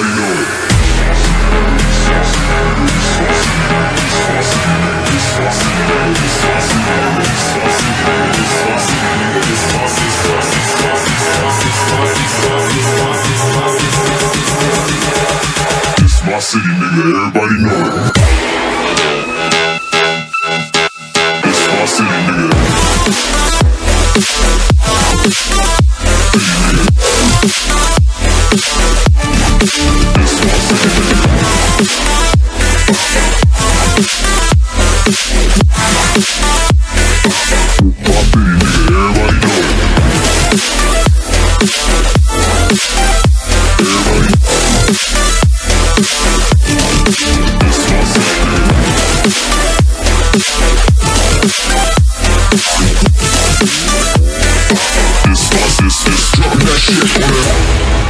Everybody know it. It's my city, nigga. Everybody know it. It's this is drop that shit on it.